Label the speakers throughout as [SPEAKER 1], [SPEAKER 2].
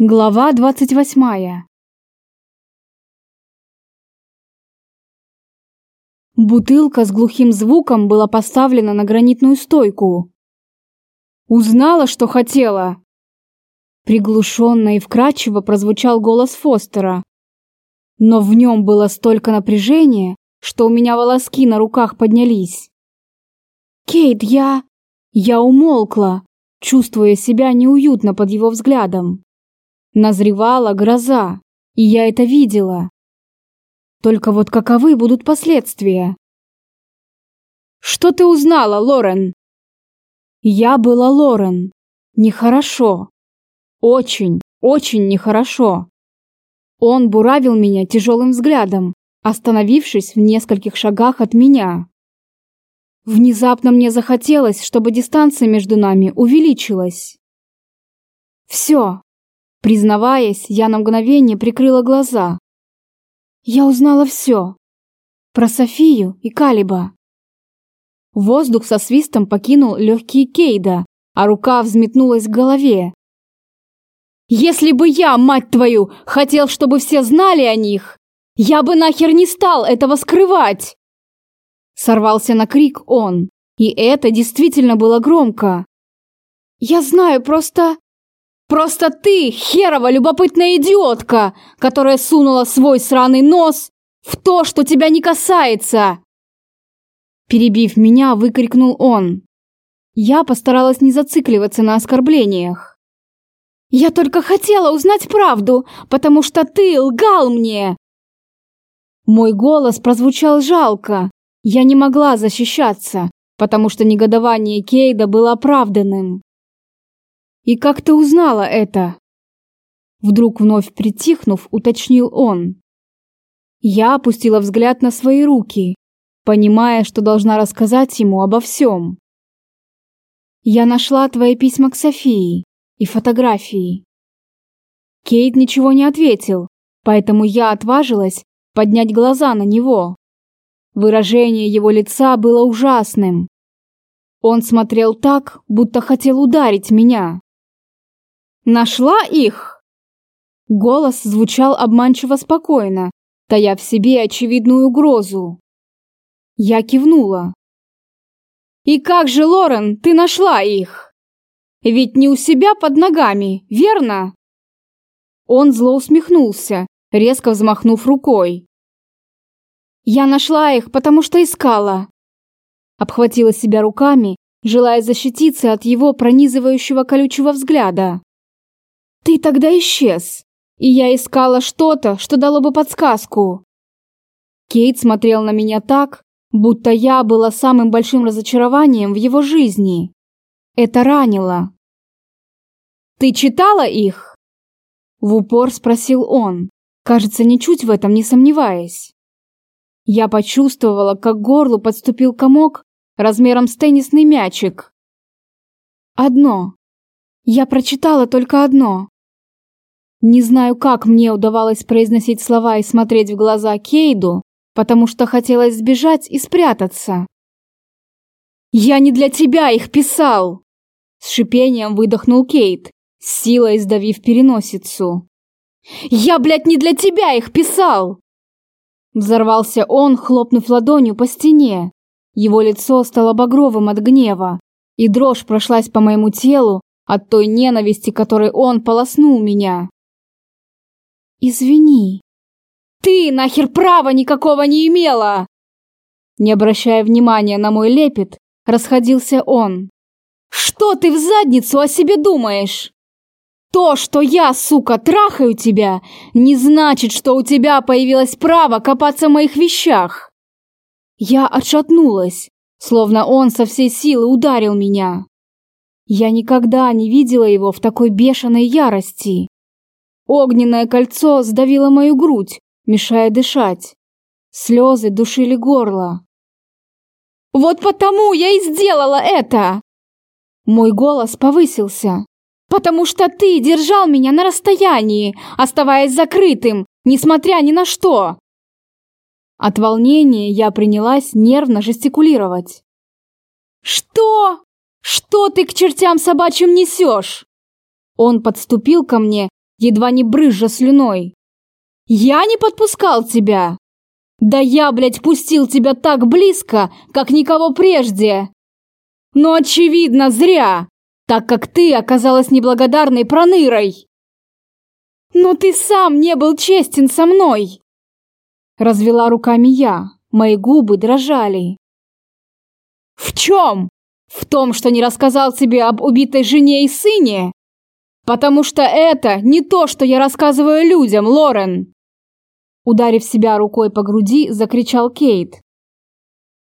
[SPEAKER 1] Глава двадцать восьмая. Бутылка с глухим звуком была поставлена на гранитную стойку. Узнала, что хотела. Приглушенно и вкрадчиво прозвучал голос Фостера. Но в нем было столько напряжения, что у меня волоски на руках поднялись. «Кейт, я...» Я умолкла, чувствуя себя неуютно под его взглядом. Назревала гроза, и я это видела. Только вот каковы будут последствия? Что ты узнала, Лорен? Я была Лорен. Нехорошо. Очень, очень нехорошо. Он буравил меня тяжелым взглядом, остановившись в нескольких шагах от меня. Внезапно мне захотелось, чтобы дистанция между нами увеличилась. Все. Признаваясь, я на мгновение прикрыла глаза, я узнала все. Про Софию и Калиба. Воздух со свистом покинул легкие Кейда, а рука взметнулась к голове. «Если бы я, мать твою, хотел, чтобы все знали о них, я бы нахер не стал этого скрывать!» Сорвался на крик он, и это действительно было громко. «Я знаю, просто...» Просто ты, херова любопытная идиотка, которая сунула свой сраный нос в то, что тебя не касается!» Перебив меня, выкрикнул он. Я постаралась не зацикливаться на оскорблениях. «Я только хотела узнать правду, потому что ты лгал мне!» Мой голос прозвучал жалко. Я не могла защищаться, потому что негодование Кейда было оправданным. «И как ты узнала это?» Вдруг вновь притихнув, уточнил он. Я опустила взгляд на свои руки, понимая, что должна рассказать ему обо всем. «Я нашла твои письма к Софии и фотографии». Кейт ничего не ответил, поэтому я отважилась поднять глаза на него. Выражение его лица было ужасным. Он смотрел так, будто хотел ударить меня. Нашла их!» Голос звучал обманчиво спокойно, тая в себе очевидную угрозу. Я кивнула. «И как же, Лорен, ты нашла их? Ведь не у себя под ногами, верно?» Он зло усмехнулся, резко взмахнув рукой. «Я нашла их, потому что искала!» Обхватила себя руками, желая защититься от его пронизывающего колючего взгляда. Ты тогда исчез, и я искала что-то, что дало бы подсказку. Кейт смотрел на меня так, будто я была самым большим разочарованием в его жизни. Это ранило. «Ты читала их?» В упор спросил он, кажется, ничуть в этом не сомневаясь. Я почувствовала, как горлу подступил комок размером с теннисный мячик. Одно. Я прочитала только одно. Не знаю, как мне удавалось произносить слова и смотреть в глаза Кейду, потому что хотелось сбежать и спрятаться. «Я не для тебя их писал!» С шипением выдохнул Кейт, силой сдавив переносицу. «Я, блядь, не для тебя их писал!» Взорвался он, хлопнув ладонью по стене. Его лицо стало багровым от гнева, и дрожь прошлась по моему телу, от той ненависти, которой он полоснул меня. «Извини». «Ты нахер права никакого не имела!» Не обращая внимания на мой лепет, расходился он. «Что ты в задницу о себе думаешь? То, что я, сука, трахаю тебя, не значит, что у тебя появилось право копаться в моих вещах!» Я отшатнулась, словно он со всей силы ударил меня. Я никогда не видела его в такой бешеной ярости. Огненное кольцо сдавило мою грудь, мешая дышать. Слезы душили горло. «Вот потому я и сделала это!» Мой голос повысился. «Потому что ты держал меня на расстоянии, оставаясь закрытым, несмотря ни на что!» От волнения я принялась нервно жестикулировать. «Что?» Что ты к чертям собачьим несешь?» Он подступил ко мне едва не брызжа слюной. «Я не подпускал тебя! Да я, блядь, пустил тебя так близко, как никого прежде! Но, очевидно, зря, так как ты оказалась неблагодарной пронырой!» «Но ты сам не был честен со мной!» Развела руками я, мои губы дрожали. «В чем? В том, что не рассказал тебе об убитой жене и сыне? Потому что это не то, что я рассказываю людям, Лорен!» Ударив себя рукой по груди, закричал Кейт.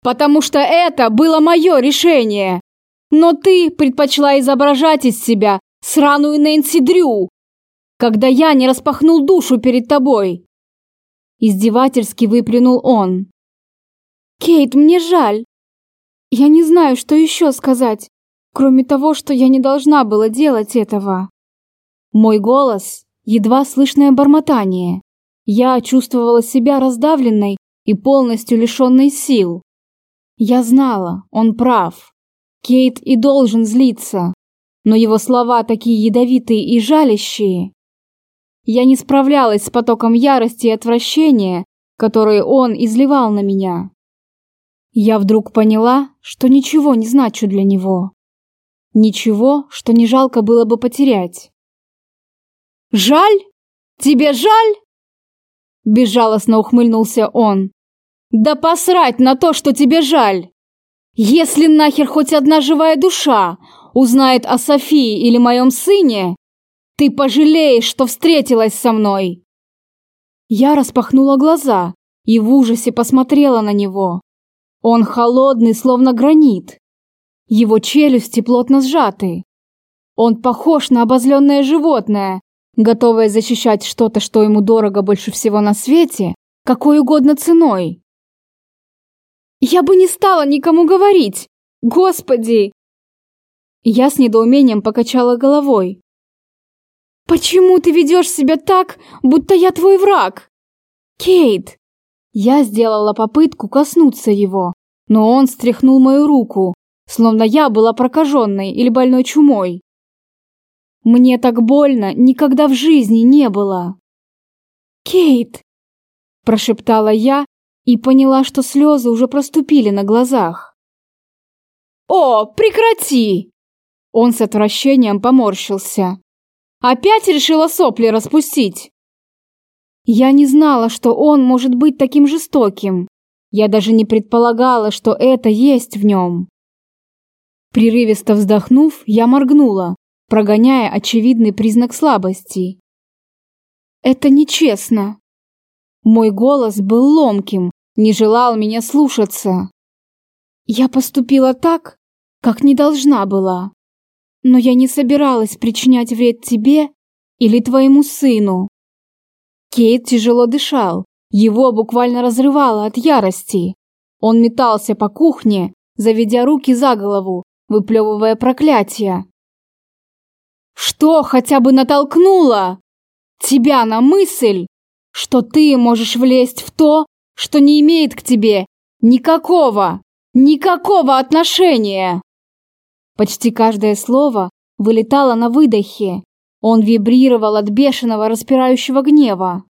[SPEAKER 1] «Потому что это было мое решение! Но ты предпочла изображать из себя сраную Нэнси Дрю, когда я не распахнул душу перед тобой!» Издевательски выплюнул он. «Кейт, мне жаль. Я не знаю, что еще сказать, кроме того, что я не должна была делать этого». Мой голос — едва слышное бормотание. Я чувствовала себя раздавленной и полностью лишенной сил. Я знала, он прав. Кейт и должен злиться, но его слова такие ядовитые и жалящие. Я не справлялась с потоком ярости и отвращения, которые он изливал на меня. Я вдруг поняла, что ничего не значу для него. Ничего, что не жалко было бы потерять. «Жаль? Тебе жаль?» Безжалостно ухмыльнулся он. «Да посрать на то, что тебе жаль! Если нахер хоть одна живая душа узнает о Софии или моем сыне, ты пожалеешь, что встретилась со мной!» Я распахнула глаза и в ужасе посмотрела на него. Он холодный, словно гранит. Его челюсти плотно сжаты. Он похож на обозленное животное, готовая защищать что-то, что ему дорого больше всего на свете, какой угодно ценой. Я бы не стала никому говорить. Господи! Я с недоумением покачала головой. Почему ты ведешь себя так, будто я твой враг? Кейт! Я сделала попытку коснуться его, но он стряхнул мою руку, словно я была прокаженной или больной чумой. Мне так больно никогда в жизни не было. «Кейт!» – прошептала я и поняла, что слезы уже проступили на глазах. «О, прекрати!» Он с отвращением поморщился. «Опять решила сопли распустить?» Я не знала, что он может быть таким жестоким. Я даже не предполагала, что это есть в нем. Прерывисто вздохнув, я моргнула, прогоняя очевидный признак слабости. «Это нечестно!» Мой голос был ломким, не желал меня слушаться. Я поступила так, как не должна была. Но я не собиралась причинять вред тебе или твоему сыну. Кейт тяжело дышал, его буквально разрывало от ярости. Он метался по кухне, заведя руки за голову, выплевывая проклятия. Что хотя бы натолкнуло тебя на мысль, что ты можешь влезть в то, что не имеет к тебе никакого, никакого отношения? Почти каждое слово вылетало на выдохе. Он вибрировал от бешеного распирающего гнева.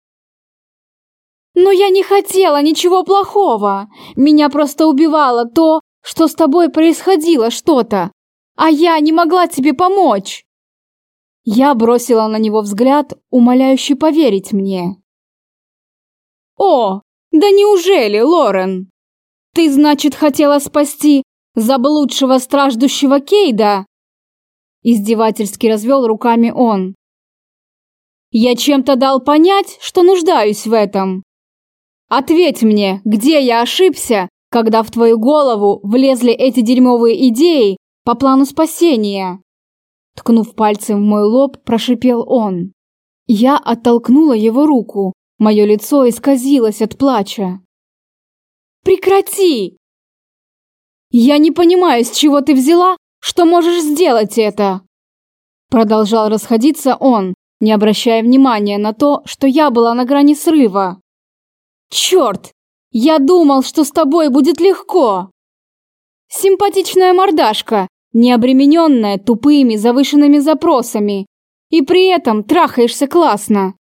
[SPEAKER 1] «Но я не хотела ничего плохого. Меня просто убивало то, что с тобой происходило что-то, а я не могла тебе помочь. Я бросила на него взгляд, умоляющий поверить мне. «О, да неужели, Лорен? Ты, значит, хотела спасти заблудшего страждущего Кейда?» Издевательски развел руками он. «Я чем-то дал понять, что нуждаюсь в этом. Ответь мне, где я ошибся, когда в твою голову влезли эти дерьмовые идеи по плану спасения?» Ткнув пальцем в мой лоб, прошипел он. Я оттолкнула его руку. Мое лицо исказилось от плача. «Прекрати!» «Я не понимаю, с чего ты взяла, что можешь сделать это!» Продолжал расходиться он, не обращая внимания на то, что я была на грани срыва. «Черт! Я думал, что с тобой будет легко!» «Симпатичная мордашка, не обремененная тупыми завышенными запросами И при этом трахаешься классно.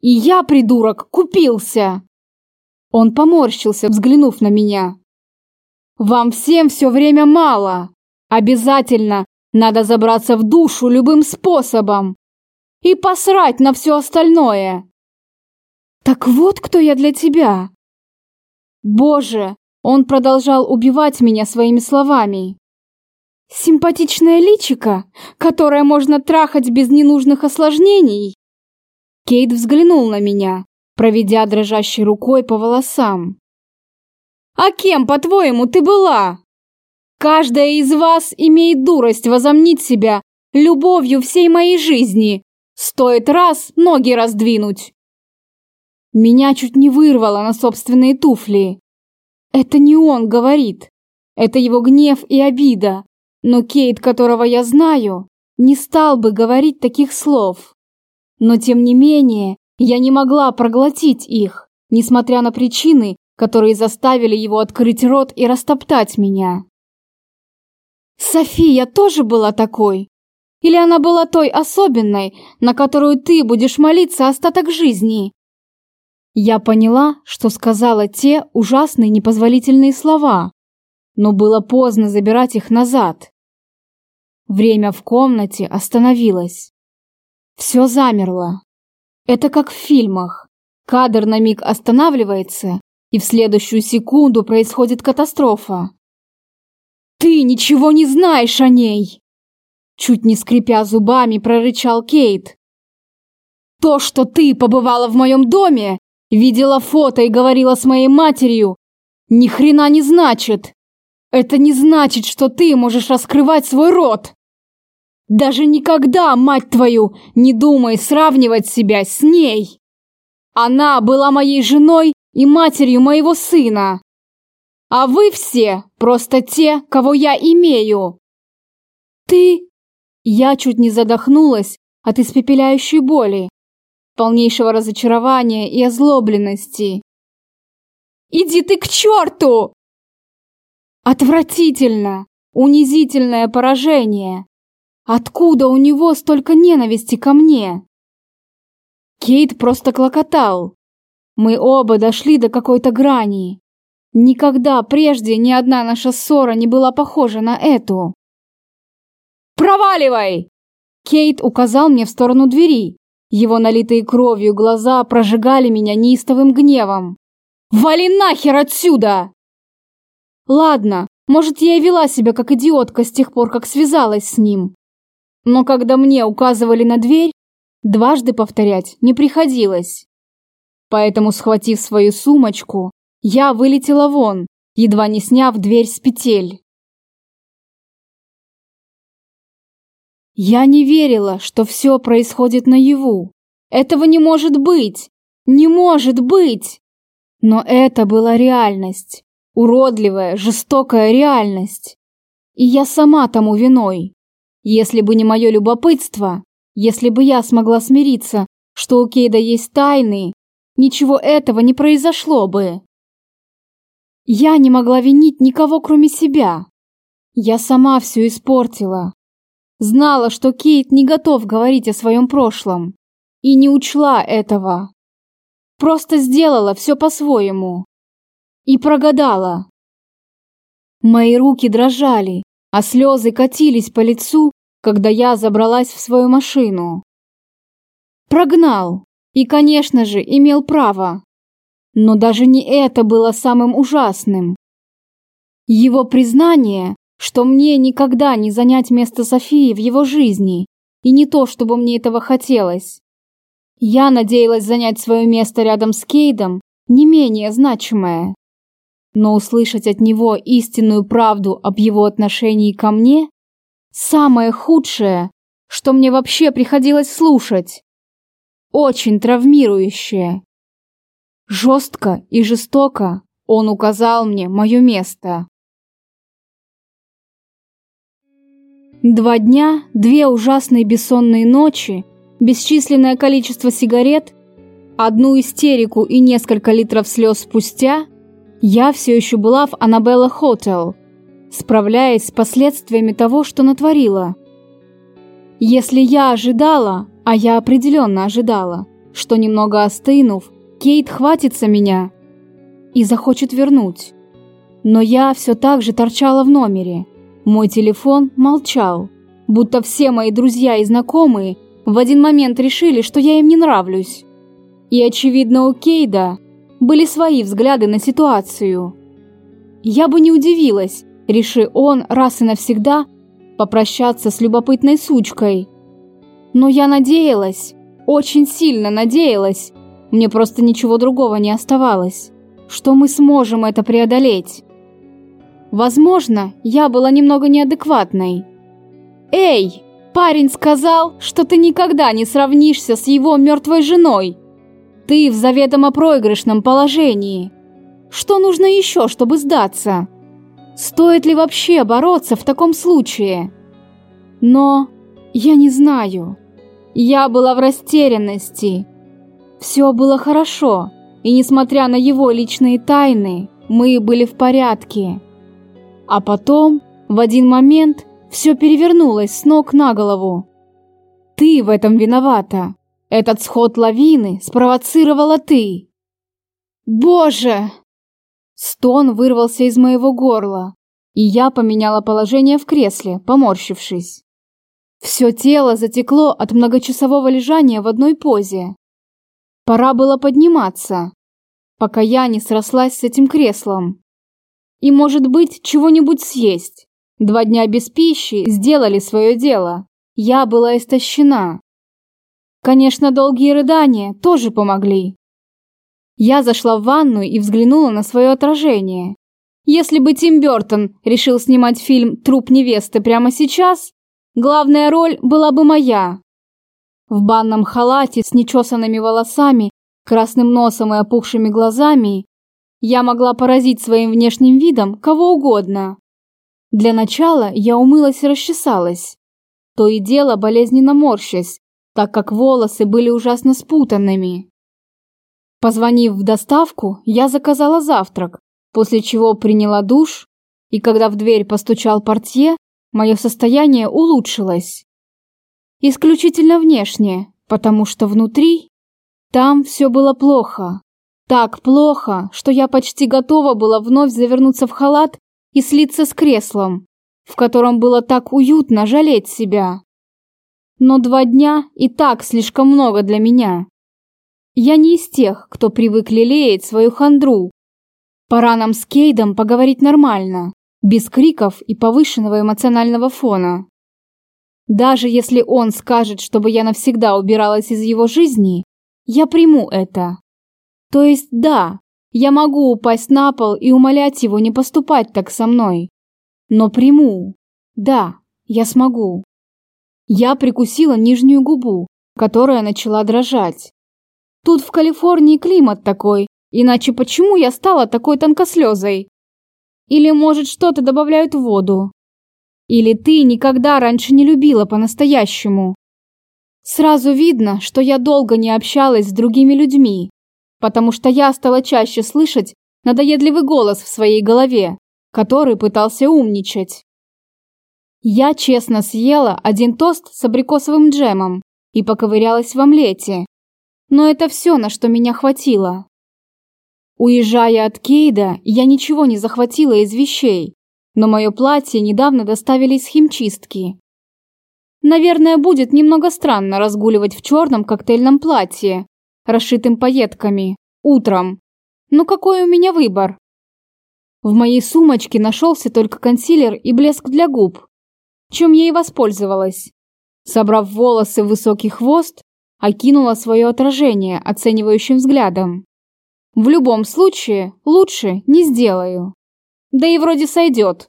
[SPEAKER 1] И я, придурок, купился. Он поморщился, взглянув на меня. Вам всем все время мало. Обязательно надо забраться в душу любым способом. И посрать на все остальное. Так вот кто я для тебя. Боже, он продолжал убивать меня своими словами. Симпатичное личико, которое можно трахать без ненужных осложнений. Кейт взглянул на меня, проведя дрожащей рукой по волосам. А кем, по-твоему, ты была? Каждая из вас имеет дурость возомнить себя любовью всей моей жизни. Стоит раз ноги раздвинуть. Меня чуть не вырвало на собственные туфли. Это не он говорит. Это его гнев и обида. Но Кейт, которого я знаю, не стал бы говорить таких слов. Но тем не менее, я не могла проглотить их, несмотря на причины, которые заставили его открыть рот и растоптать меня. София тоже была такой? Или она была той особенной, на которую ты будешь молиться остаток жизни? Я поняла, что сказала те ужасные непозволительные слова, но было поздно забирать их назад. Время в комнате остановилось. Все замерло. Это как в фильмах. Кадр на миг останавливается, и в следующую секунду происходит катастрофа. «Ты ничего не знаешь о ней!» Чуть не скрипя зубами, прорычал Кейт. «То, что ты побывала в моем доме, видела фото и говорила с моей матерью, ни хрена не значит. Это не значит, что ты можешь раскрывать свой рот. Даже никогда, мать твою, не думай сравнивать себя с ней. Она была моей женой и матерью моего сына. А вы все просто те, кого я имею. Ты... Я чуть не задохнулась от испепеляющей боли, полнейшего разочарования и озлобленности. «Иди ты к черту!» Отвратительно! Унизительное поражение! Откуда у него столько ненависти ко мне? Кейт просто клокотал. Мы оба дошли до какой-то грани. Никогда прежде ни одна наша ссора не была похожа на эту. «Проваливай!» Кейт указал мне в сторону двери. Его налитые кровью глаза прожигали меня неистовым гневом. «Вали нахер отсюда!» Ладно, может, я и вела себя как идиотка с тех пор, как связалась с ним. Но когда мне указывали на дверь, дважды повторять не приходилось. Поэтому, схватив свою сумочку, я вылетела вон, едва не сняв дверь с петель. Я не верила, что все происходит наяву. Этого не может быть! Не может быть! Но это была реальность. Уродливая, жестокая реальность. И я сама тому виной. Если бы не мое любопытство, если бы я смогла смириться, что у Кейда есть тайны, ничего этого не произошло бы. Я не могла винить никого, кроме себя. Я сама все испортила. Знала, что Кейт не готов говорить о своем прошлом. И не учла этого. Просто сделала все по-своему. И прогадала. Мои руки дрожали, а слезы катились по лицу, когда я забралась в свою машину. Прогнал и, конечно же, имел право. Но даже не это было самым ужасным. Его признание, что мне никогда не занять место Софии в его жизни, и не то, чтобы мне этого хотелось. Я надеялась занять свое место рядом с Кейдом, не менее значимое. Но услышать от него истинную правду об его отношении ко мне – самое худшее, что мне вообще приходилось слушать. Очень травмирующее. Жестко и жестоко он указал мне мое место. Два дня, две ужасные бессонные ночи, бесчисленное количество сигарет, одну истерику и несколько литров слез спустя – я все еще была в Аннабелла Хотел, справляясь с последствиями того, что натворила. Если я ожидала, А я определенно ожидала, что немного остынув, Кейт хватится меня и захочет вернуть. Но я все так же торчала в номере. Мой телефон молчал, будто все мои друзья и знакомые в один момент решили, что я им не нравлюсь. И очевидно у Кейда были свои взгляды на ситуацию. Я бы не удивилась, реши он раз и навсегда попрощаться с любопытной сучкой. Но я надеялась, очень сильно надеялась, мне просто ничего другого не оставалось, что мы сможем это преодолеть. Возможно, я была немного неадекватной. «Эй, парень сказал, что ты никогда не сравнишься с его мертвой женой. Ты в заведомо проигрышном положении. Что нужно еще, чтобы сдаться? Стоит ли вообще бороться в таком случае?» Но я не знаю. Я была в растерянности. Все было хорошо, и несмотря на его личные тайны, мы были в порядке. А потом, в один момент, все перевернулось с ног на голову. Ты в этом виновата. Этот сход лавины спровоцировала ты. Боже! Стон вырвался из моего горла, и я поменяла положение в кресле, поморщившись. Все тело затекло от многочасового лежания в одной позе. Пора было подниматься, пока я не срослась с этим креслом. И, может быть, чего-нибудь съесть. Два дня без пищи сделали свое дело. Я была истощена. Конечно, долгие рыдания тоже помогли. Я зашла в ванную и взглянула на свое отражение. Если бы Тим Бертон решил снимать фильм «Труп невесты» прямо сейчас, Главная роль была бы моя. В банном халате с нечесанными волосами, красным носом и опухшими глазами я могла поразить своим внешним видом кого угодно. Для начала я умылась и расчесалась. То и дело болезненно морщась, так как волосы были ужасно спутанными. Позвонив в доставку, я заказала завтрак, после чего приняла душ, и когда в дверь постучал портье, мое состояние улучшилось. Исключительно внешне, потому что внутри там все было плохо. Так плохо, что я почти готова была вновь завернуться в халат и слиться с креслом, в котором было так уютно жалеть себя. Но два дня и так слишком много для меня. Я не из тех, кто привык лелеять свою хандру. Пора нам с Кейдом поговорить нормально без криков и повышенного эмоционального фона. Даже если он скажет, чтобы я навсегда убиралась из его жизни, я приму это. То есть да, я могу упасть на пол и умолять его не поступать так со мной. Но приму. Да, я смогу. Я прикусила нижнюю губу, которая начала дрожать. Тут в Калифорнии климат такой, иначе почему я стала такой тонкослезой? Или, может, что-то добавляют в воду. Или ты никогда раньше не любила по-настоящему. Сразу видно, что я долго не общалась с другими людьми, потому что я стала чаще слышать надоедливый голос в своей голове, который пытался умничать. Я честно съела один тост с абрикосовым джемом и поковырялась в омлете. Но это все, на что меня хватило. Уезжая от Кейда, я ничего не захватила из вещей, но мое платье недавно доставили из химчистки. Наверное, будет немного странно разгуливать в черном коктейльном платье, расшитым пайетками, утром. Но какой у меня выбор? В моей сумочке нашелся только консилер и блеск для губ, чем я и воспользовалась. Собрав волосы в высокий хвост, окинула свое отражение оценивающим взглядом. В любом случае, лучше не сделаю. Да и вроде сойдет.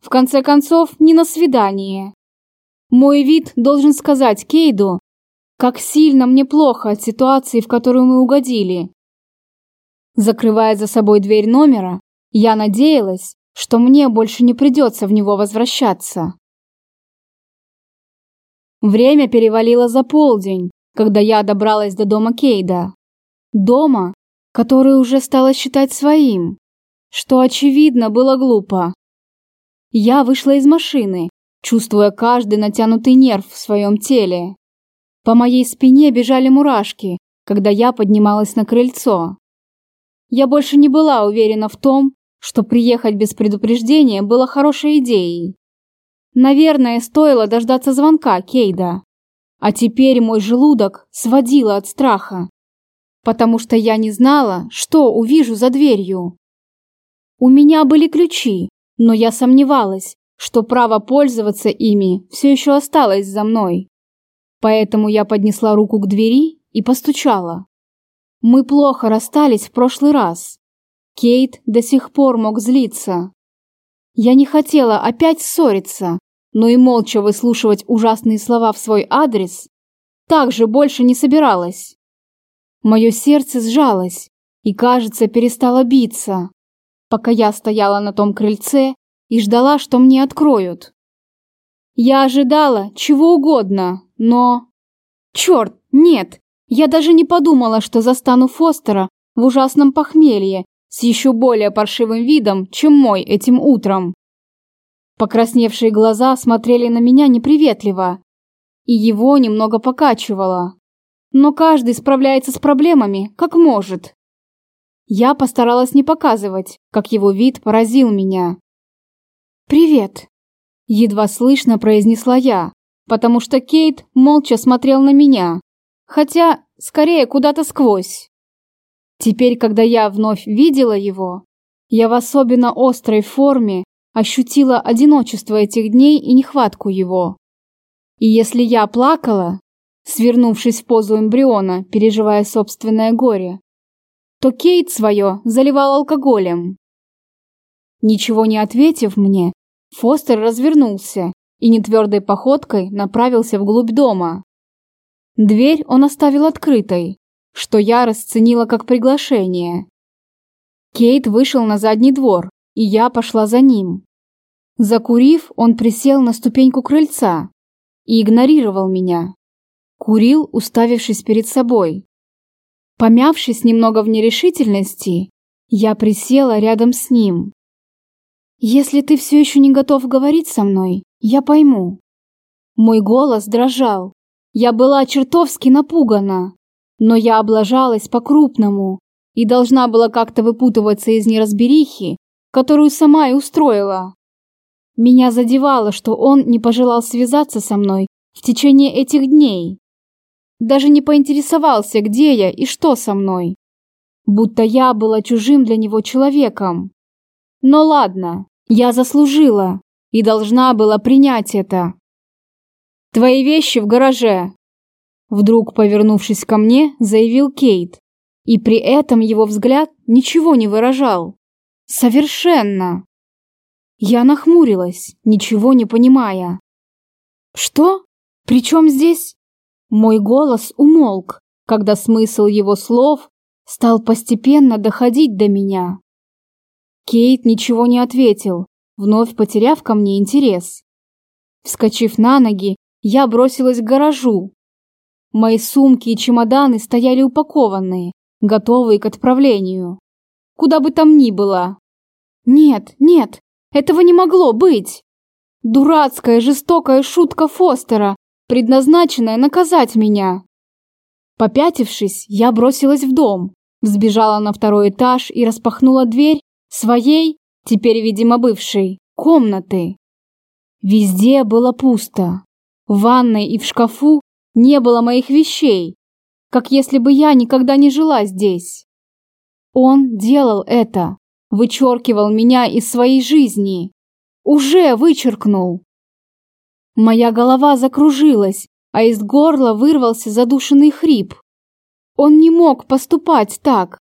[SPEAKER 1] В конце концов, не на свидание. Мой вид должен сказать Кейду, как сильно мне плохо от ситуации, в которую мы угодили. Закрывая за собой дверь номера, я надеялась, что мне больше не придется в него возвращаться. Время перевалило за полдень, когда я добралась до дома Кейда. Дома, который уже стала считать своим, что, очевидно, было глупо. Я вышла из машины, чувствуя каждый натянутый нерв в своем теле. По моей спине бежали мурашки, когда я поднималась на крыльцо. Я больше не была уверена в том, что приехать без предупреждения было хорошей идеей. Наверное, стоило дождаться звонка Кейда. А теперь мой желудок сводило от страха, потому что я не знала, что увижу за дверью. У меня были ключи, но я сомневалась, что право пользоваться ими все еще осталось за мной. Поэтому я поднесла руку к двери и постучала. Мы плохо расстались в прошлый раз. Кейт до сих пор мог злиться. Я не хотела опять ссориться, но и молча выслушивать ужасные слова в свой адрес также больше не собиралась. Мое сердце сжалось и, кажется, перестало биться, пока я стояла на том крыльце и ждала, что мне откроют. Я ожидала чего угодно, но... Черт, нет! Я даже не подумала, что застану Фостера в ужасном похмелье с еще более паршивым видом, чем мой этим утром. Покрасневшие глаза смотрели на меня неприветливо, и его немного покачивало. Но каждый справляется с проблемами, как может. Я постаралась не показывать, как его вид поразил меня. «Привет», — едва слышно произнесла я, потому что Кейт молча смотрел на меня, хотя скорее куда-то сквозь. Теперь, когда я вновь видела его, я в особенно острой форме ощутила одиночество этих дней и нехватку его. И если я плакала, свернувшись в позу эмбриона, переживая собственное горе, то Кейт свое заливал алкоголем. Ничего не ответив мне, Фостер развернулся и нетвердой походкой направился вглубь дома. Дверь он оставил открытой, что я расценила как приглашение. Кейт вышел на задний двор, и я пошла за ним. Закурив, он присел на ступеньку крыльца и игнорировал меня. Курил, уставившись перед собой. Помявшись немного в нерешительности, я присела рядом с ним. «Если ты все еще не готов говорить со мной, я пойму». Мой голос дрожал. Я была чертовски напугана, но я облажалась по-крупному и должна была как-то выпутываться из неразберихи, которую сама и устроила. Меня задевало, что он не пожелал связаться со мной в течение этих дней. Даже не поинтересовался, где я и что со мной. Будто я была чужим для него человеком. Но ладно, я заслужила и должна была принять это. Твои вещи в гараже, Вдруг, повернувшись ко мне, заявил Кейт. И при этом его взгляд ничего не выражал. Совершенно. Я нахмурилась, ничего не понимая. Что? Причем здесь? Мой голос умолк, когда смысл его слов стал постепенно доходить до меня. Кейт ничего не ответил, вновь потеряв ко мне интерес. Вскочив на ноги, я бросилась к гаражу, Мои сумки и чемоданы стояли упакованные, готовые к отправлению. Куда бы там ни было. Нет, нет, этого не могло быть. Дурацкая, жестокая шутка Фостера, предназначенная наказать меня. Попятившись, я бросилась в дом, взбежала на второй этаж и распахнула дверь своей, теперь, видимо, бывшей, комнаты. Везде было пусто. В ванной и в шкафу не было моих вещей, как если бы я никогда не жила здесь. Он делал это, вычеркивал меня из своей жизни. Уже вычеркнул. Моя голова закружилась, а из горла вырвался задушенный хрип. Он не мог поступать так.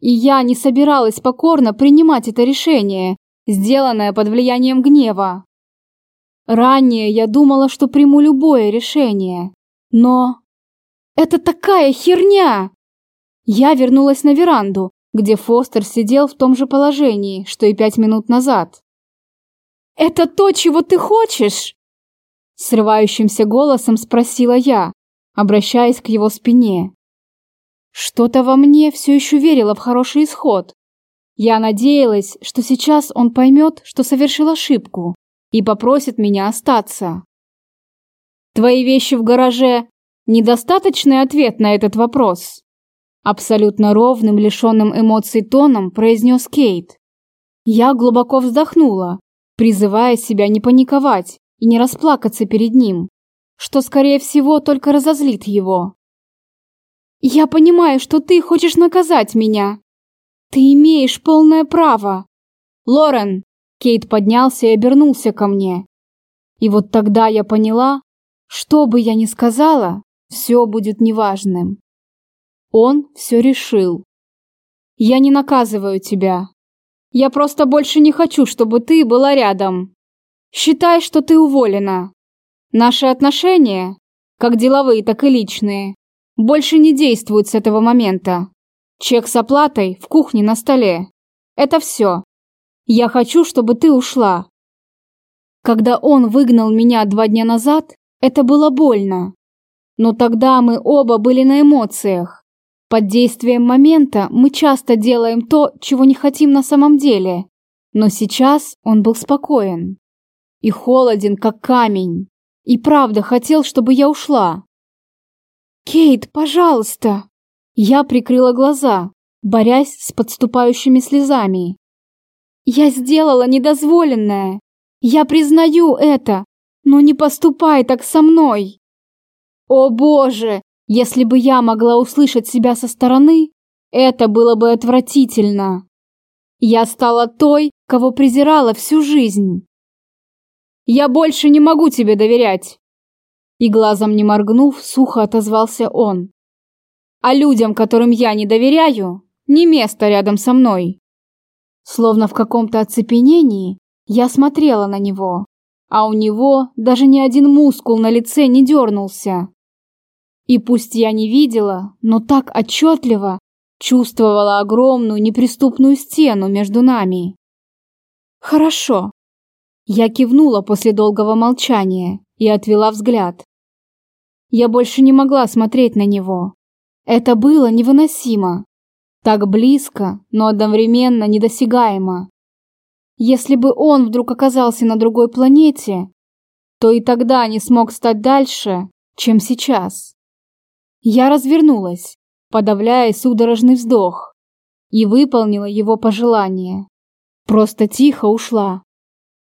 [SPEAKER 1] И я не собиралась покорно принимать это решение, сделанное под влиянием гнева. Ранее я думала, что приму любое решение, но... Это такая херня! Я вернулась на веранду, где Фостер сидел в том же положении, что и пять минут назад. «Это то, чего ты хочешь?» Срывающимся голосом спросила я, обращаясь к его спине. Что-то во мне все еще верило в хороший исход. Я надеялась, что сейчас он поймет, что совершил ошибку, и попросит меня остаться. Твои вещи в гараже Недостаточный ответ на этот вопрос. Абсолютно ровным, лишенным эмоций тоном произнес Кейт. Я глубоко вздохнула, призывая себя не паниковать и не расплакаться перед ним, что, скорее всего, только разозлит его. «Я понимаю, что ты хочешь наказать меня. Ты имеешь полное право. Лорен!» Кейт поднялся и обернулся ко мне. И вот тогда я поняла, что бы я ни сказала, все будет неважным. Он все решил. Я не наказываю тебя. Я просто больше не хочу, чтобы ты была рядом. Считай, что ты уволена. Наши отношения, как деловые, так и личные, больше не действуют с этого момента. Чек с оплатой в кухне на столе. Это все. Я хочу, чтобы ты ушла. Когда он выгнал меня два дня назад, это было больно. Но тогда мы оба были на эмоциях. Под действием момента мы часто делаем то, чего не хотим на самом деле. Но сейчас он был спокоен. И холоден, как камень. И правда хотел, чтобы я ушла. «Кейт, пожалуйста!» Я прикрыла глаза, борясь с подступающими слезами. «Я сделала недозволенное. Я признаю это, но не поступай так со мной!» «О боже! Если бы я могла услышать себя со стороны, это было бы отвратительно. Я стала той, кого презирала всю жизнь. Я больше не могу тебе доверять. И глазом не моргнув, сухо отозвался он. А людям, которым я не доверяю, не место рядом со мной. Словно в каком-то оцепенении, я смотрела на него, а у него даже ни один мускул на лице не дернулся. И пусть я не видела, но так отчетливо чувствовала огромную неприступную стену между нами. Хорошо. Я кивнула после долгого молчания и отвела взгляд. Я больше не могла смотреть на него. Это было невыносимо. Так близко, но одновременно недосягаемо. Если бы он вдруг оказался на другой планете, то и тогда не смог стать дальше, чем сейчас. Я развернулась, подавляя судорожный вздох, и выполнила его пожелание. Просто тихо ушла.